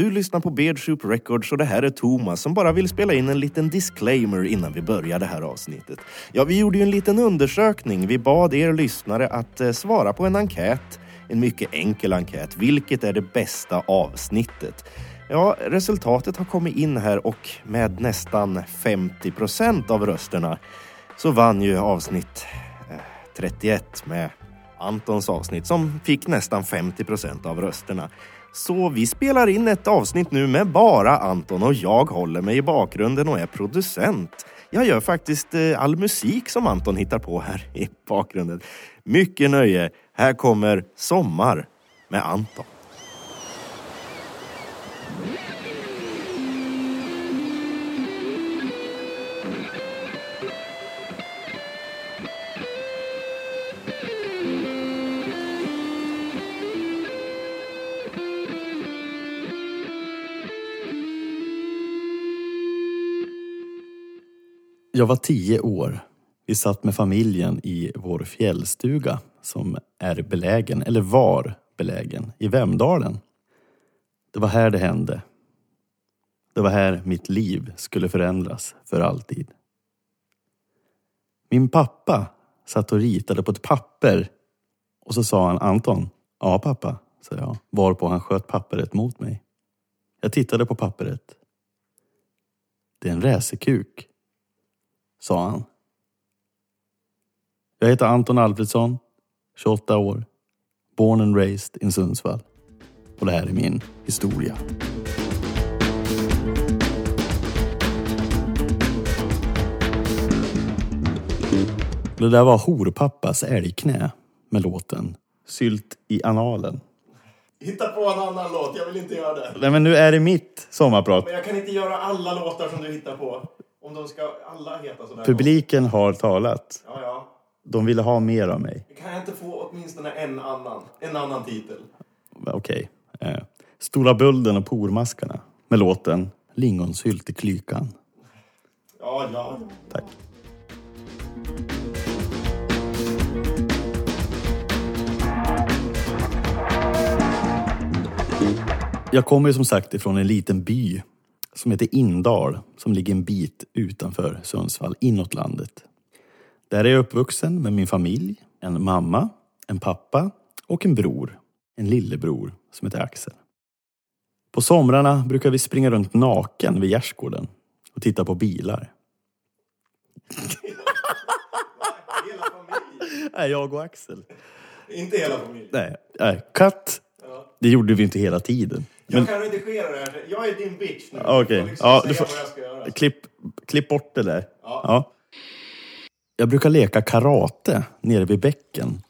Du lyssnar på Beardsoup Records och det här är Thomas som bara vill spela in en liten disclaimer innan vi börjar det här avsnittet. Ja, vi gjorde ju en liten undersökning. Vi bad er lyssnare att eh, svara på en enkät. En mycket enkel enkät. Vilket är det bästa avsnittet? Ja, resultatet har kommit in här och med nästan 50 procent av rösterna så vann ju avsnitt eh, 31 med Antons avsnitt som fick nästan 50 procent av rösterna. Så vi spelar in ett avsnitt nu med bara Anton och jag håller mig i bakgrunden och är producent. Jag gör faktiskt eh, all musik som Anton hittar på här i bakgrunden. Mycket nöje. Här kommer Sommar med Anton. Jag var tio år. Vi satt med familjen i vår fjällstuga som är belägen, eller var belägen, i Vemdalen. Det var här det hände. Det var här mitt liv skulle förändras för alltid. Min pappa satt och ritade på ett papper och så sa han Anton. Ja pappa, sa jag, varpå han sköt papperet mot mig. Jag tittade på papperet. Det är en räsekuk sa han. Jag heter Anton Alfredsson, 28 år, born and raised in Sundsvall. Och det här är min historia. Det där var Horpappas älgknä med låten Sylt i analen. Hitta på en annan låt, jag vill inte göra det. Nej men nu är det mitt sommarprat. Men jag kan inte göra alla låtar som du hittar på. Om de ska alla heta sådär. Publiken har talat. Ja, ja. De ville ha mer av mig. Kan jag inte få åtminstone en annan, en annan titel? Okej. Eh, Stora Bulden och Pormaskarna med låten Lingonsylt i klykan. Ja, ja. Tack. Jag kommer ju som sagt ifrån en liten by som heter Indal som ligger en bit utanför Sundsvall, inåt landet. Där är jag uppvuxen med min familj, en mamma, en pappa och en bror, en lillebror som heter Axel. På somrarna brukar vi springa runt naken vid gärdsgården och titta på bilar. Nej, jag och Axel. Inte hela familjen. Nej, nej, cut. Det gjorde vi inte hela tiden. Jag kan redigera det här. Jag är din bitch nu. Okej. Får liksom Ja, du får-. Klipp, klipp bort det där. Ja. Jag brukar leka karate nere vid bäcken.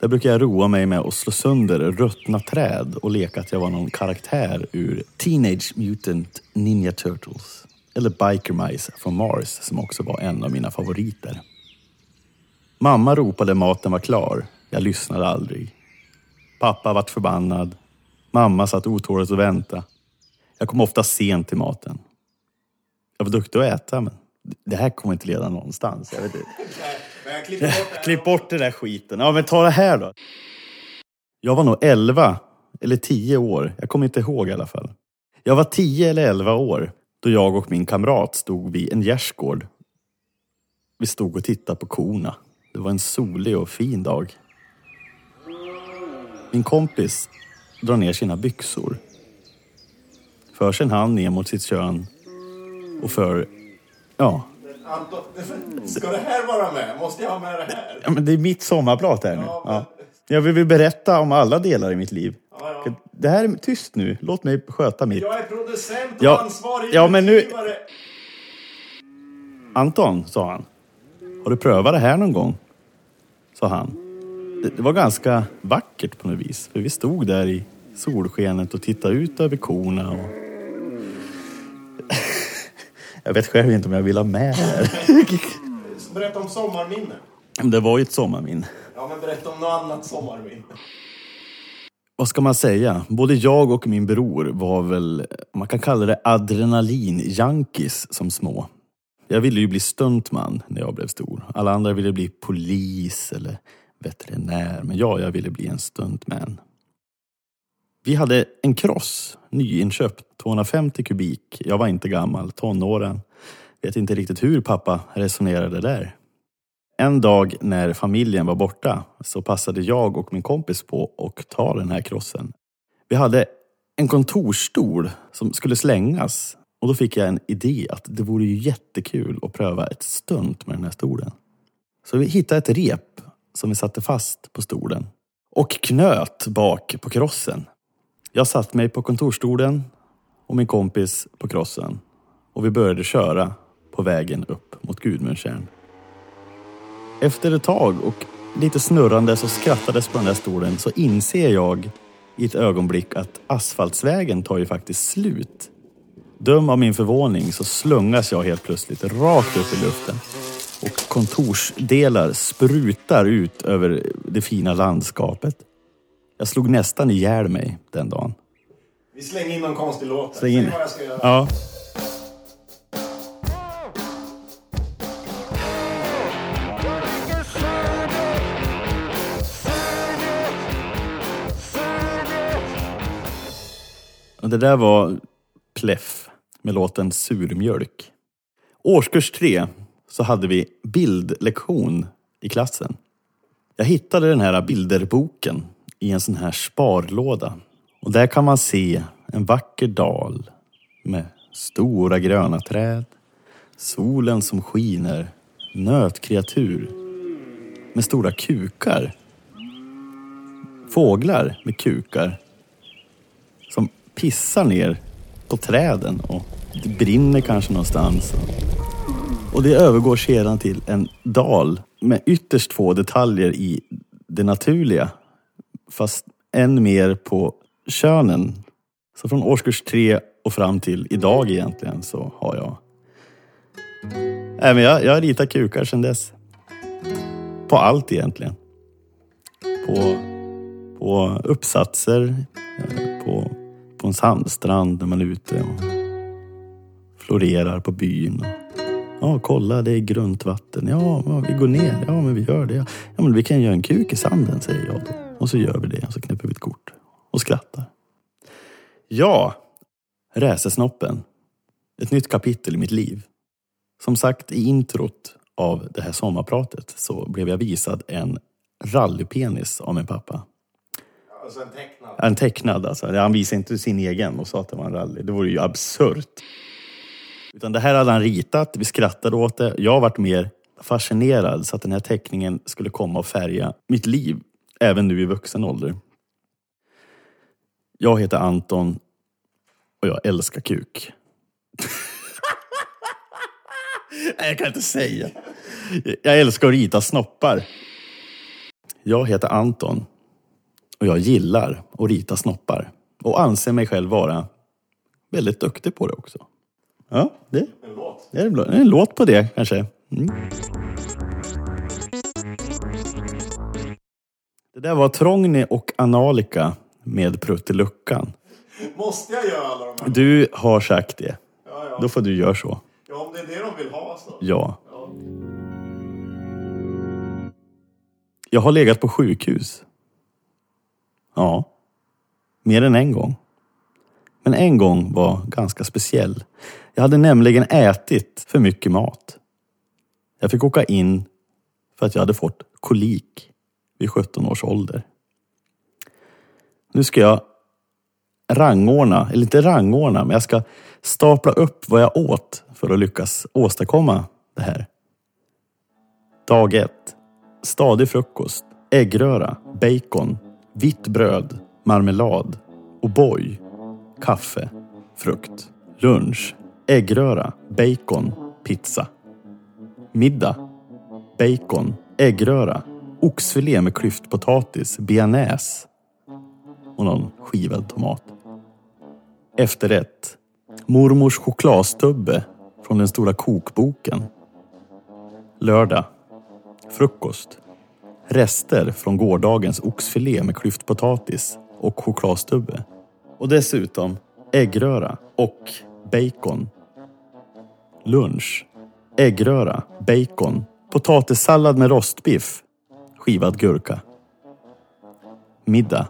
Där brukar jag roa mig med att slå sönder ruttna träd och leka att jag var någon karaktär ur Teenage Mutant Ninja Turtles. Eller Biker Mice från Mars som också var en av mina favoriter. Mamma ropade maten var klar. Jag lyssnade aldrig. Pappa vart förbannad. Mamma satt otåligt och väntade. Jag kom ofta sent till maten. Jag var duktig att äta, men det här kommer inte leda någonstans. Jag vet inte. Bort. Klipp bort den där skiten. Ja, men ta det här då. Jag var nog 11 eller 10 år. Jag kommer inte ihåg i alla fall. Jag var 10 eller 11 år då jag och min kamrat stod vid en gärdsgård. Vi stod och tittade på korna. Det var en solig och fin dag. Min kompis drar ner sina byxor. För sin hand ner mot sitt kön och för... Ja, Anton, ska det här vara med? Måste jag ha med det här? Ja, men det är mitt sommarprat här nu. Ja. Jag vill berätta om alla delar i mitt liv. Det här är tyst nu. Låt mig sköta mitt. Jag är producent och Ja, ansvarig ja, men nu-. Anton, sa han. Har du prövat det här någon gång? Sa han. Det, var ganska vackert på något vis. För vi stod där i solskenet och tittade ut över korna. Och... jag vet själv inte om jag vill ha med det här. Berätta om sommarminne. Det var ju ett sommarminne. Ja, men berätta om något annat sommarminne. vad ska man säga? Både jag och min bror var väl, man kan kalla det adrenalin-junkies som små. Jag ville ju bli stuntman när jag blev stor. Alla andra ville bli polis eller veterinär. Men ja, jag ville bli en stuntman. Vi hade en kross, nyinköpt, 250 kubik. Jag var inte gammal, tonåren. Vet inte riktigt hur pappa resonerade där. En dag när familjen var borta så passade jag och min kompis på att ta den här krossen. Vi hade en kontorsstol som skulle slängas och då fick jag en idé att det vore ju jättekul att pröva ett stunt med den här stolen. Så vi hittade ett rep som vi satte fast på stolen och knöt bak på krossen. Jag satt mig på kontorsstolen och min kompis på krossen och vi började köra på vägen upp mot Gudmundstjärn. Efter ett tag och lite snurrande så skrattades på den där stolen så inser jag i ett ögonblick att asfaltsvägen tar ju faktiskt slut. Döm av min förvåning så slungas jag helt plötsligt rakt upp i luften och kontorsdelar sprutar ut över det fina landskapet. Jag slog nästan ihjäl mig den dagen. Vi slänger in någon konstig låt. Släng in. Säg. Ja. Och Det där var Pleff med låten Surmjölk. Årskurs tre så hade vi bildlektion i klassen. Jag hittade den här bilderboken i en sån här sparlåda. Och där kan man se en vacker dal med stora gröna träd, solen som skiner, nötkreatur med stora kukar. Fåglar med kukar som pissar ner på träden och det brinner kanske någonstans. Och det övergår sedan till en dal med ytterst få detaljer i det naturliga. Fast än mer på könen. Så från årskurs tre och fram till idag egentligen så har jag... Nej, men jag, jag har ritat kukar sedan dess. På allt egentligen. På, på uppsatser, eh, på, på en sandstrand när man är ute och florerar på byn. Ja, kolla det är grunt vatten. Ja, ja, vi går ner. Ja, men vi gör det. Ja, men vi kan göra en kuk i sanden, säger jag då. Och så gör vi det och så knäpper vi ett kort och skrattar. Ja, Räsesnoppen. Ett nytt kapitel i mitt liv. Som sagt i introt av det här sommarpratet så blev jag visad en rallypenis av min pappa. Alltså en tecknad. En tecknad alltså. Han visade inte sin egen och sa att det var en rally. Det vore ju absurt. Utan det här hade han ritat, vi skrattade åt det. Jag varit mer fascinerad så att den här teckningen skulle komma och färga mitt liv, även nu i vuxen ålder. Jag heter Anton och jag älskar kuk. Nej, jag kan inte säga. Jag älskar att rita snoppar. Jag heter Anton och jag gillar att rita snoppar och anser mig själv vara väldigt duktig på det också. Ja, det, En låt. det är en låt på det kanske. Mm. Det där var Trångny och Analika med Prutteluckan. Måste jag göra alla de här? Du har sagt det. Ja, ja. Då får du göra så. ja, om det är det de vill ha så. Ja. Ja. Jag har legat på sjukhus. Ja. Mer än en gång. Men en gång var ganska speciell. Jag hade nämligen ätit för mycket mat. Jag fick åka in för att jag hade fått kolik vid 17 års ålder. Nu ska jag rangordna, eller inte rangordna, men jag ska stapla upp vad jag åt för att lyckas åstadkomma det här. Dag 1. Stadig frukost, äggröra, bacon, vitt bröd, marmelad, O'boy, kaffe, frukt. Lunch, äggröra, bacon, pizza. Middag, bacon, äggröra, oxfilé med klyftpotatis, bearnaise och någon skivad tomat. Efterrätt, mormors chokladstubbe från den stora kokboken. Lördag, frukost. Rester från gårdagens oxfilé med klyftpotatis och chokladstubbe. Och dessutom äggröra och bacon. Lunch. Äggröra, bacon, potatissallad med rostbiff, skivad gurka. Middag.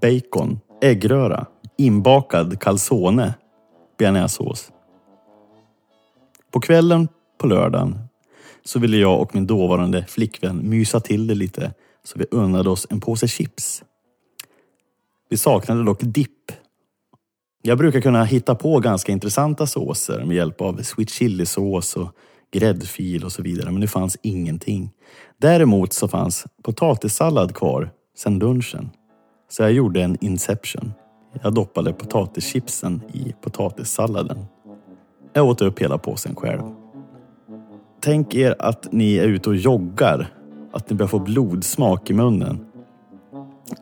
Bacon, äggröra, inbakad calzone, bearnaisesås. På kvällen på lördagen så ville jag och min dåvarande flickvän mysa till det lite så vi unnade oss en påse chips. Vi saknade dock dipp. Jag brukar kunna hitta på ganska intressanta såser med hjälp av sweet chili-sås och gräddfil och så vidare, men det fanns ingenting. Däremot så fanns potatissallad kvar sedan lunchen. Så jag gjorde en inception. Jag doppade potatischipsen i potatissalladen. Jag åt upp hela påsen själv. Tänk er att ni är ute och joggar. Att ni börjar få blodsmak i munnen.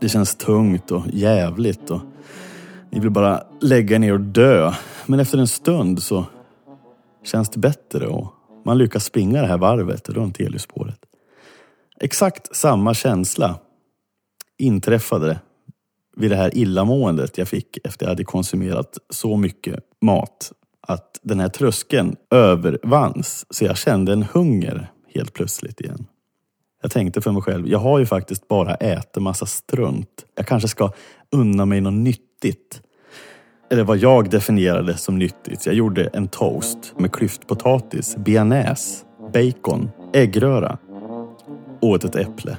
Det känns tungt och jävligt och ni vill bara lägga ner och dö. Men efter en stund så känns det bättre och man lyckas springa det här varvet runt Heliosspåret. Exakt samma känsla inträffade vid det här illamåendet jag fick efter jag hade konsumerat så mycket mat att den här tröskeln övervanns. Så jag kände en hunger helt plötsligt igen. Jag tänkte för mig själv, jag har ju faktiskt bara ätit massa strunt. Jag kanske ska unna mig något nyttigt. Eller vad jag definierade som nyttigt. Jag gjorde en toast med klyftpotatis, bearnaise, bacon, äggröra och åt ett äpple.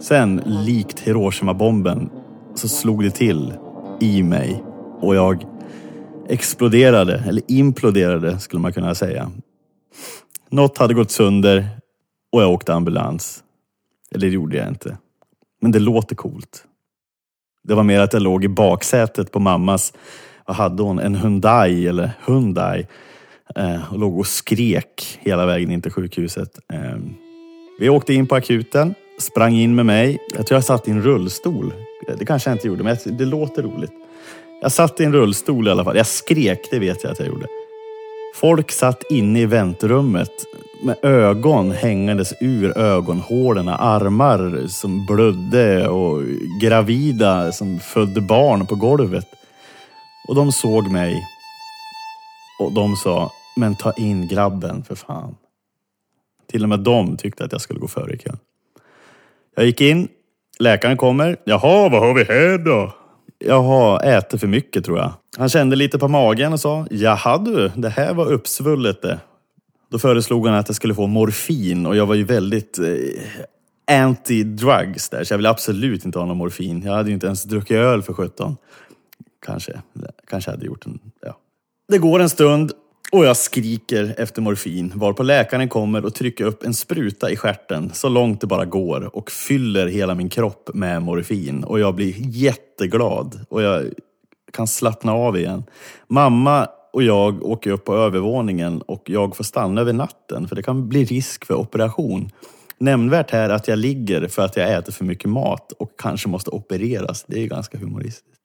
Sen, likt Hiroshima-bomben, så slog det till i mig och jag exploderade, eller imploderade skulle man kunna säga. Något hade gått sönder och jag åkte ambulans. Eller det gjorde jag inte. Men det låter coolt. Det var mer att jag låg i baksätet på mammas, vad hade hon, en Hyundai eller Hyundai. Eh, och låg och skrek hela vägen in till sjukhuset. Ehm, vi åkte in på akuten, sprang in med mig. Jag tror jag satt i en rullstol. Det kanske jag inte gjorde, men det låter roligt. Jag satt i en rullstol i alla fall. Jag skrek, det vet jag att jag gjorde. Folk satt inne i väntrummet med ögon hängandes ur ögonhålorna, armar som blödde och gravida som födde barn på golvet. Och de såg mig och de sa, men ta in grabben för fan. Till och med de tyckte att jag skulle gå före i kön. Jag gick in, läkaren kommer. Jaha, vad har vi här då? Jag har ätit för mycket tror jag. Han kände lite på magen och sa, jaha du, det här var uppsvullet det. Då föreslog han att jag skulle få morfin och jag var ju väldigt eh, anti-drugs där, så jag ville absolut inte ha någon morfin. Jag hade ju inte ens druckit öl för 17. Kanske, kanske hade gjort en, ja. Det går en stund och jag skriker efter morfin, varpå läkaren kommer och trycker upp en spruta i skärten så långt det bara går och fyller hela min kropp med morfin. Och jag blir jätteglad och jag kan slappna av igen. Mamma och jag åker upp på övervåningen och jag får stanna över natten för det kan bli risk för operation. Nämnvärt här att jag ligger för att jag äter för mycket mat och kanske måste opereras. Det är ganska humoristiskt.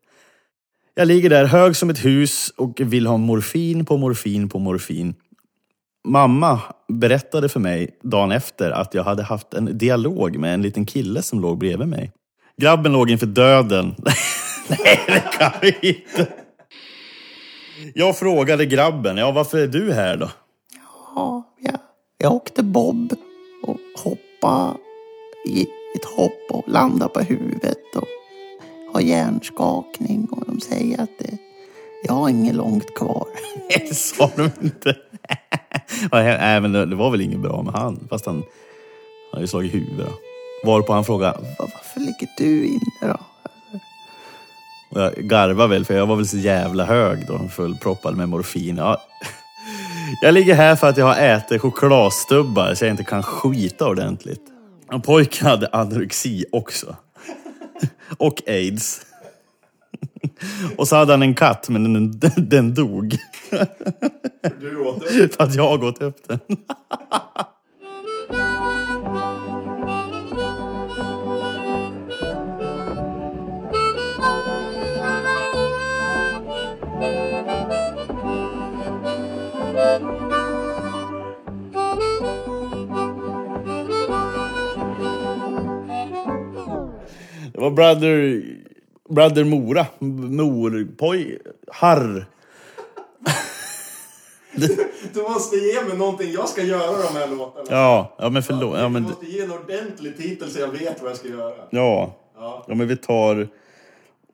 Jag ligger där hög som ett hus och vill ha morfin på morfin på morfin. Mamma berättade för mig dagen efter att jag hade haft en dialog med en liten kille som låg bredvid mig. Grabben låg inför döden. Nej, det kan vi inte. Jag frågade grabben, ja varför är du här då? Ja, jag, jag åkte bob och hoppade i ett hopp och landade på huvudet och har hjärnskakning och de säger att det, jag har inget långt kvar. Det sa de inte. Nej, men det var väl inget bra med han, fast han hade ju slagit huvudet. Varpå han frågade, Varför ligger du inne då? och jag garvade väl för jag var väl så jävla hög då, fullproppad med morfin. Ja. Jag ligger här för att jag har ätit chokladstubbar så jag inte kan skita ordentligt. Och pojken hade anorexi också. Och aids. Och så hade han en katt, men den, den, dog. Du åt upp. För att jag gått upp den. Var brother, brother Mora. Morpoj... Harr. Du måste ge mig någonting jag ska göra de här låtarna. Ja, ja men förlåt. Ja, Du måste ge en ordentlig titel så jag vet vad jag ska göra. ja. Ja, men vi tar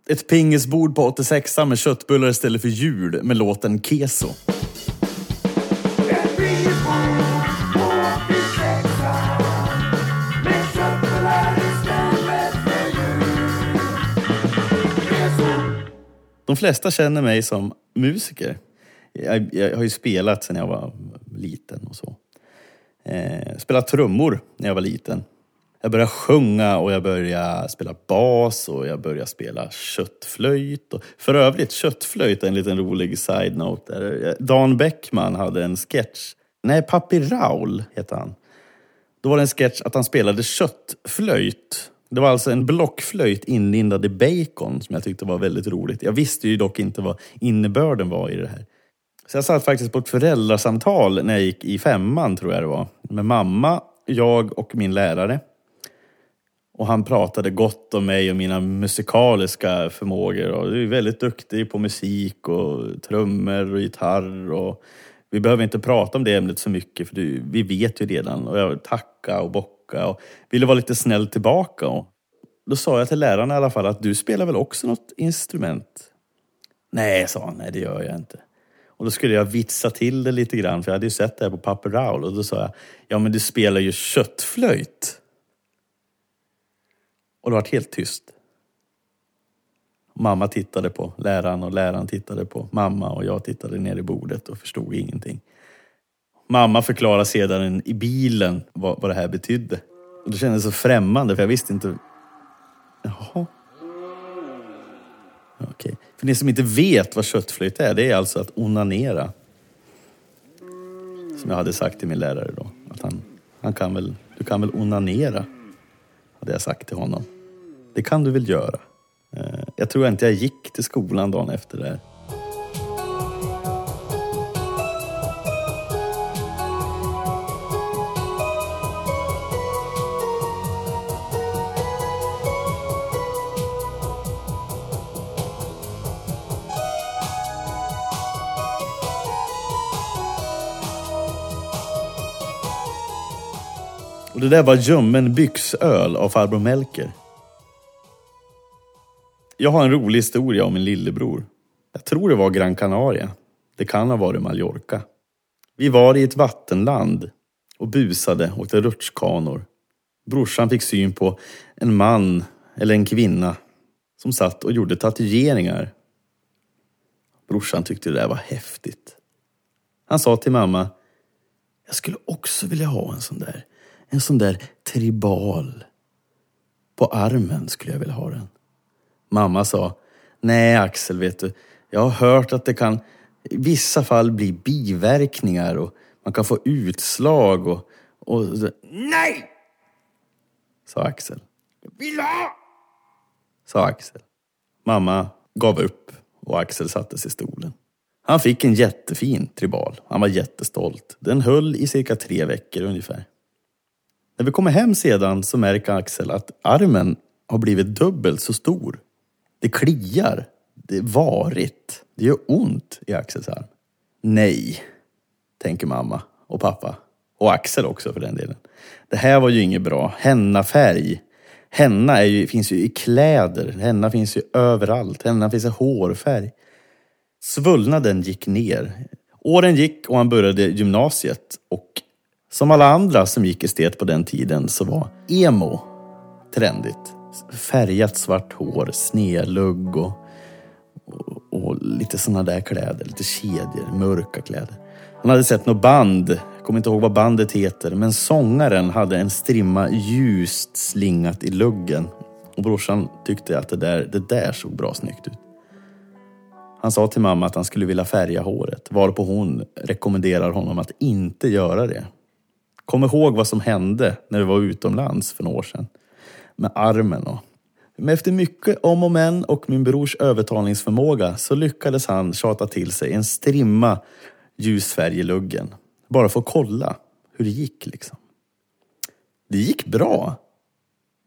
ett pingisbord på 86 med köttbullar istället för jul med låten Keso. De flesta känner mig som musiker. Jag, jag har ju spelat sedan jag var liten och så. Eh, spelat trummor när jag var liten. Jag började sjunga och jag började spela bas och jag började spela köttflöjt. Och för övrigt, köttflöjt är en liten rolig side-note. Där. Dan Bäckman hade en sketch. Nej, Papi Raul hette han. Då var det en sketch att han spelade köttflöjt. Det var alltså en blockflöjt inlindad i bacon som jag tyckte var väldigt roligt. Jag visste ju dock inte vad innebörden var i det här. Så jag satt faktiskt på ett föräldrasamtal när jag gick i femman, tror jag det var. Med mamma, jag och min lärare. Och han pratade gott om mig och mina musikaliska förmågor. Och du är väldigt duktig på musik och trummor och gitarr. Och vi behöver inte prata om det ämnet så mycket för du, vi vet ju redan. Och jag tacka och tillbaka och ville vara lite snäll tillbaka. Och då sa jag till läraren i alla fall att du spelar väl också något instrument? Nej, sa han, nej det gör jag inte. Och då skulle jag vitsa till det lite grann, för jag hade ju sett det här på Papper Raul. Och då sa jag, ja men du spelar ju köttflöjt. Och det var helt tyst. Mamma tittade på läraren och läraren tittade på mamma och jag tittade ner i bordet och förstod ingenting. Mamma förklarade sedan i bilen vad, vad det här betydde. Och det kändes så främmande för jag visste inte... Jaha. Okej. För ni som inte vet vad köttflöjt är, det är alltså att onanera. Som jag hade sagt till min lärare då. Att han, han kan väl, du kan väl onanera? Hade jag sagt till honom. Det kan du väl göra? Eh, jag tror inte jag gick till skolan dagen efter det. här. Och det där var ljummen byxöl av farbror Melker. Jag har en rolig historia om min lillebror. Jag tror det var Gran Canaria. Det kan ha varit Mallorca. Vi var i ett vattenland och busade och åkte rutschkanor. Brorsan fick syn på en man, eller en kvinna, som satt och gjorde tatueringar. Brorsan tyckte det där var häftigt. Han sa till mamma, jag skulle också vilja ha en sån där. En sån där tribal. På armen skulle jag vilja ha den. Mamma sa, nej Axel vet du, jag har hört att det kan i vissa fall bli biverkningar och man kan få utslag och... och nej! Sa Axel. Jag vill ha! Sa Axel. Mamma gav upp och Axel satte sig i stolen. Han fick en jättefin tribal. Han var jättestolt. Den höll i cirka tre veckor ungefär. När vi kommer hem sedan så märker Axel att armen har blivit dubbelt så stor. Det kliar. Det är varigt. Det gör ont i Axels arm. Nej, tänker mamma och pappa. Och Axel också för den delen. Det här var ju inget bra. Hennafärg. Henna är ju, finns ju i kläder. Henna finns ju överallt. Henna finns i hårfärg. Svullnaden gick ner. Åren gick och han började gymnasiet. Och som alla andra som gick estet på den tiden så var emo trendigt. Färgat svart hår, snedlugg och, och, och lite sådana där kläder. Lite kedjor, mörka kläder. Han hade sett något band, jag kommer inte ihåg vad bandet heter, men sångaren hade en strimma ljust slingat i luggen. Och brorsan tyckte att det där, det där såg bra snyggt ut. Han sa till mamma att han skulle vilja färga håret, varpå hon rekommenderar honom att inte göra det. Kom ihåg vad som hände när vi var utomlands för några år sedan. Med armen och... Men efter mycket om och men och min brors övertalningsförmåga så lyckades han tjata till sig en strimma ljus färg i luggen. Bara för att kolla hur det gick liksom. Det gick bra.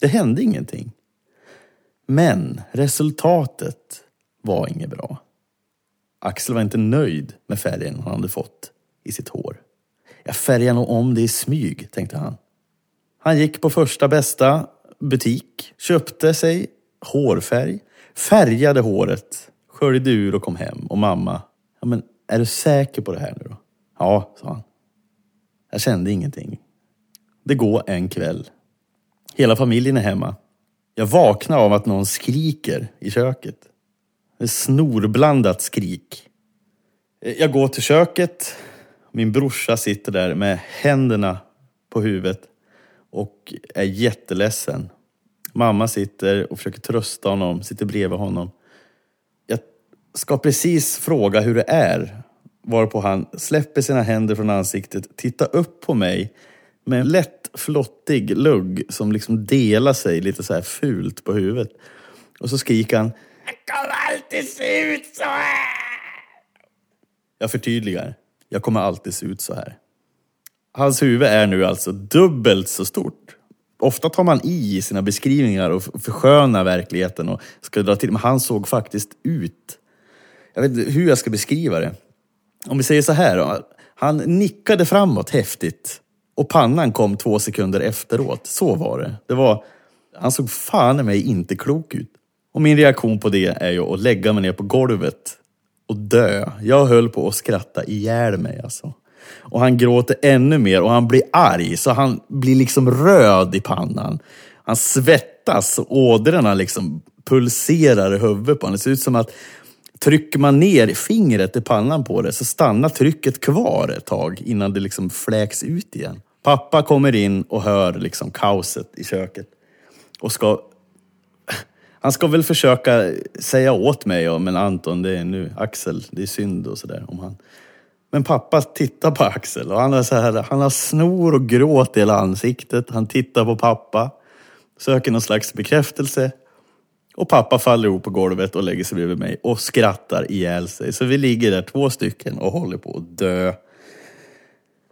Det hände ingenting. Men resultatet var inget bra. Axel var inte nöjd med färgen han hade fått i sitt hår. Jag färgar nog om det i smyg, tänkte han. Han gick på första bästa butik, köpte sig hårfärg, färgade håret, sköljde ur och kom hem. Och mamma, ja men är du säker på det här nu då? Ja, sa han. Jag kände ingenting. Det går en kväll. Hela familjen är hemma. Jag vaknar av att någon skriker i köket. Ett snorblandat skrik. Jag går till köket. Min brorsa sitter där med händerna på huvudet och är jätteledsen. Mamma sitter och försöker trösta honom, sitter bredvid honom. Jag ska precis fråga hur det är, varpå han släpper sina händer från ansiktet, tittar upp på mig med en lätt flottig lugg som liksom delar sig lite så här fult på huvudet. Och så skriker han Jag kommer alltid se ut så här! Jag förtydligar. Jag kommer alltid se ut så här. Hans huvud är nu alltså dubbelt så stort. Ofta tar man i i sina beskrivningar och förskönar verkligheten och ska dra till, men han såg faktiskt ut. Jag vet inte hur jag ska beskriva det. Om vi säger så här då. Han nickade framåt häftigt och pannan kom två sekunder efteråt. Så var det. det var, han såg fan i mig inte klok ut. Och min reaktion på det är ju att lägga mig ner på golvet och dö. Jag höll på att skratta ihjäl mig alltså. Och han gråter ännu mer och han blir arg så han blir liksom röd i pannan. Han svettas och ådrorna liksom pulserar i huvudet på honom. Det ser ut som att trycker man ner fingret i pannan på det så stannar trycket kvar ett tag innan det liksom fläks ut igen. Pappa kommer in och hör liksom kaoset i köket och ska han ska väl försöka säga åt mig, ja, men Anton, det är nu Axel, det är synd och sådär om han. Men pappa tittar på Axel och han är så här, han har snor och gråt i hela ansiktet. Han tittar på pappa, söker någon slags bekräftelse. Och pappa faller ihop på golvet och lägger sig bredvid mig och skrattar ihjäl sig. Så vi ligger där två stycken och håller på att dö.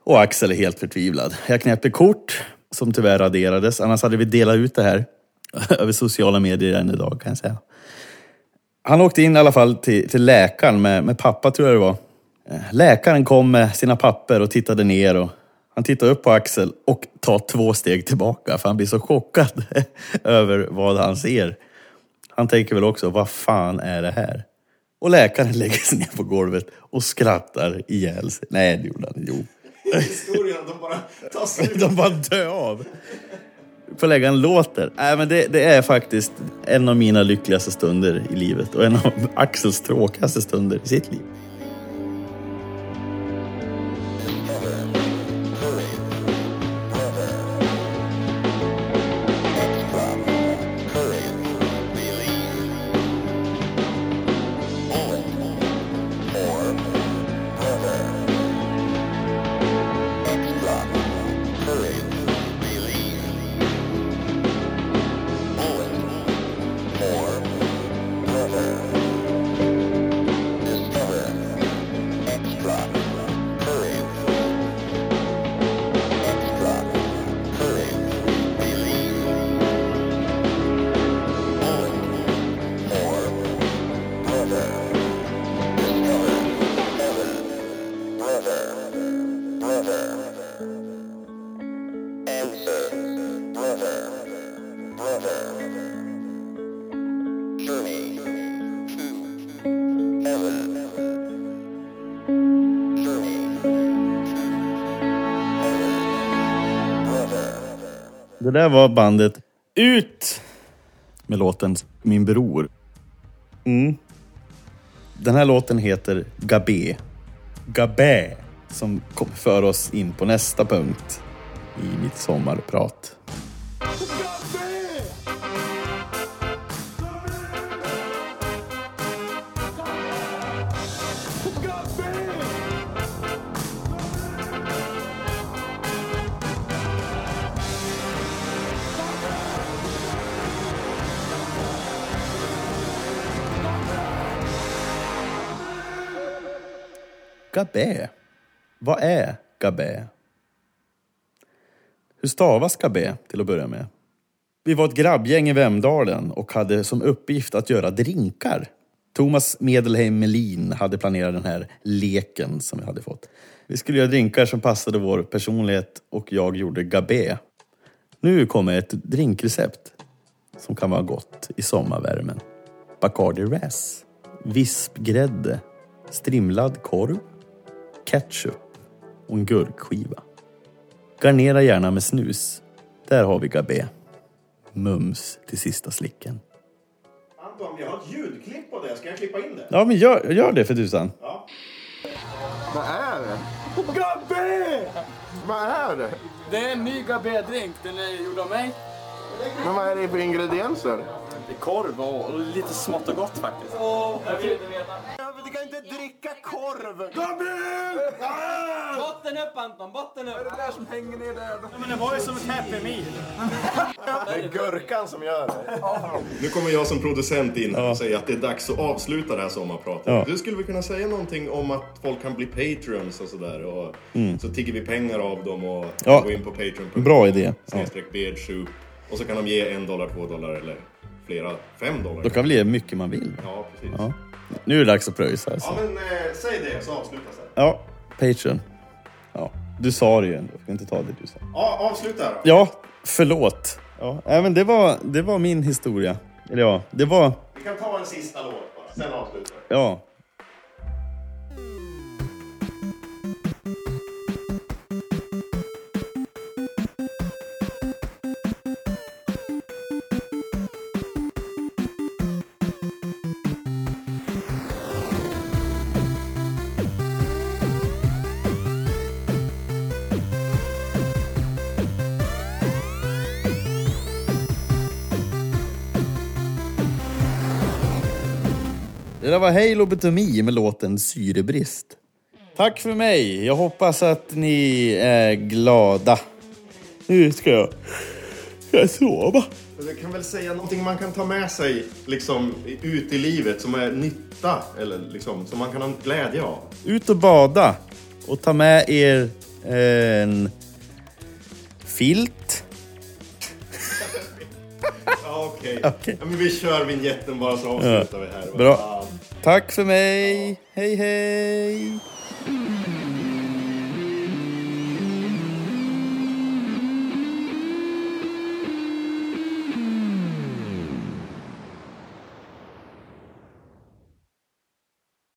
Och Axel är helt förtvivlad. Jag knäpper kort, som tyvärr raderades. Annars hade vi delat ut det här över sociala medier än idag kan jag säga. Han åkte in i alla fall till, till läkaren med, med pappa tror jag det var. Eh, läkaren kom med sina papper och tittade ner och han tittar upp på Axel och tar två steg tillbaka för han blir så chockad över vad han ser. Han tänker väl också, vad fan är det här? Och läkaren lägger sig ner på golvet och skrattar ihjäl sig. Nej, det gjorde han Jo. Historien, de bara tar slut. De bara dör av. Får lägga en låt där. Nej, men det, det är faktiskt en av mina lyckligaste stunder i livet och en av Axels tråkigaste stunder i sitt liv. Det där var bandet Ut med låten Min bror. Mm. Den här låten heter Gabé. Gabé. Som kommer föra oss in på nästa punkt i mitt sommarprat. Gabé. Vad är gabé? Hur stavas gabé till att börja med? Vi var ett grabbgäng i Vemdalen och hade som uppgift att göra drinkar. Thomas Medelheim Melin hade planerat den här leken som vi hade fått. Vi skulle göra drinkar som passade vår personlighet och jag gjorde gabé. Nu kommer ett drinkrecept. som kan vara gott i sommarvärmen. Bacardi Ras, vispgrädde, strimlad korv, ketchup och en gurkskiva. Garnera gärna med snus. Där har vi gabé. Mums till sista slicken. Anton, jag har ett ljudklipp på det. Ska jag klippa in det? Ja, men gör, gör det för tusan. Vad är det? Gabbe! Vad är det? Det är en ny gabé-drink. Den är gjord av mig. Men vad är det för ingredienser? Det är korv och, och lite smått och gott faktiskt. Du kan inte dricka korv! Botten upp Anton, botten upp! Det där som hänger ner där. Men det var ju som ett happy meal. Det är gurkan som gör det. Nu kommer jag som producent in här och säger att det är dags att avsluta det här sommarpratet. Ja. Du skulle väl kunna säga någonting om att folk kan bli patreons och sådär. Och Så tigger vi pengar av dem och Mm. Ja. går in på patreon. Bra idé. Ja. Snedstreck beardsoup. Och så kan de ge en dollar, två dollar eller flera, fem dollar. Då kan vi ge mycket man vill. Ja, precis. Ja. Nu är det dags att pröjsa alltså. Ja, men eh, säg det så avslutas det. Ja, Patreon. Ja, du sa det ju ändå. Jag ska inte ta det du sa. Ja, avsluta då. Ja, förlåt. Ja, men det var, det var min historia. Eller ja, det var... Vi kan ta en sista låt bara, sen avslutar vi. Ja. Det där var Hej Lobotomi med låten Syrebrist. Tack för mig. Jag hoppas att ni är glada. Nu ska jag, jag sova. Du kan väl säga någonting man kan ta med sig liksom, ut i livet som är nytta eller liksom, som man kan ha glädje av. Ut och bada och ta med er en filt. Ja, okej. Okej. Ja, men vi kör vignetten bara så avslutar vi här. Bra. Tack för mig. Hej hej.